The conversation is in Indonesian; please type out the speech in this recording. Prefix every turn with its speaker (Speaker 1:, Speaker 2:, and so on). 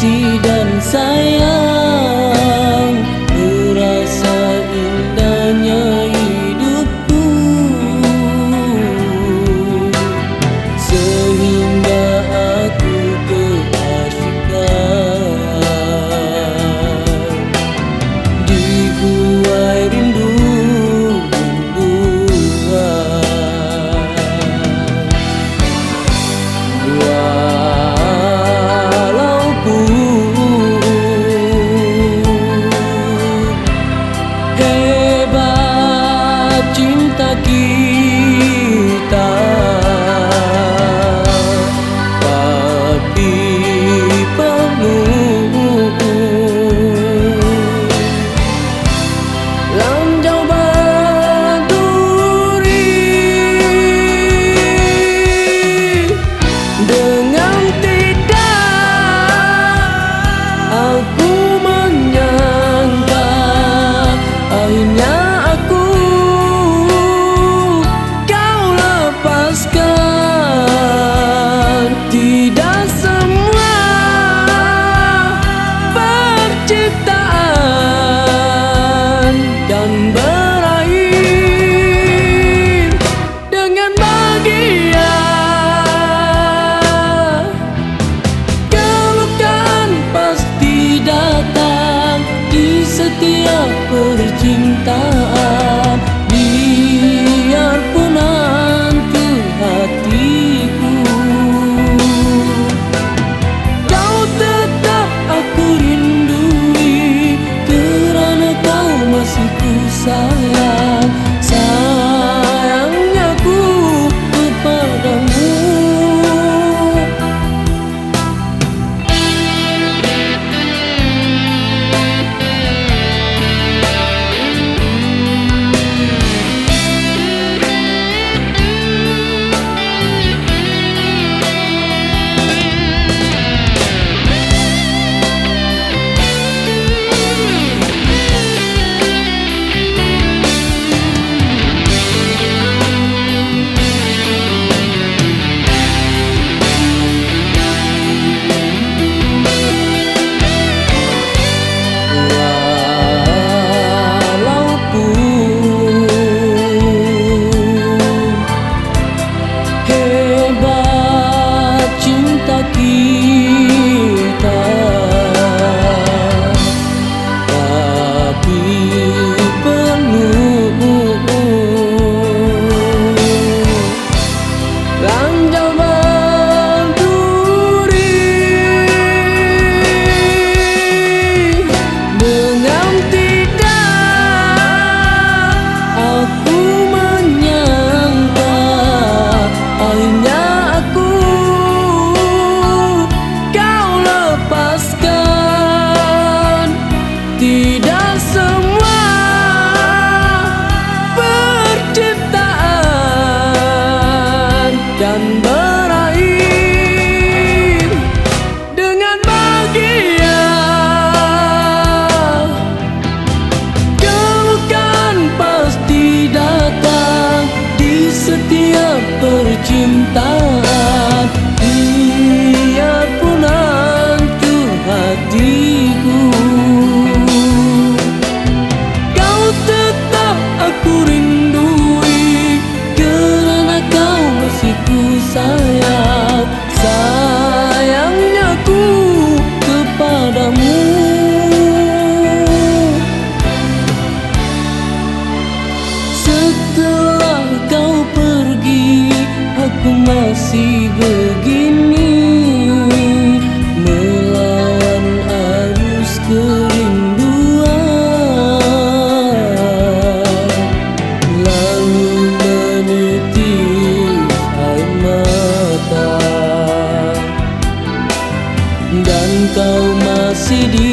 Speaker 1: kasih dan sayang 平淡 and aku masih begini Melawan arus kerinduan. Lalu meniti air mata. Dan kau masih di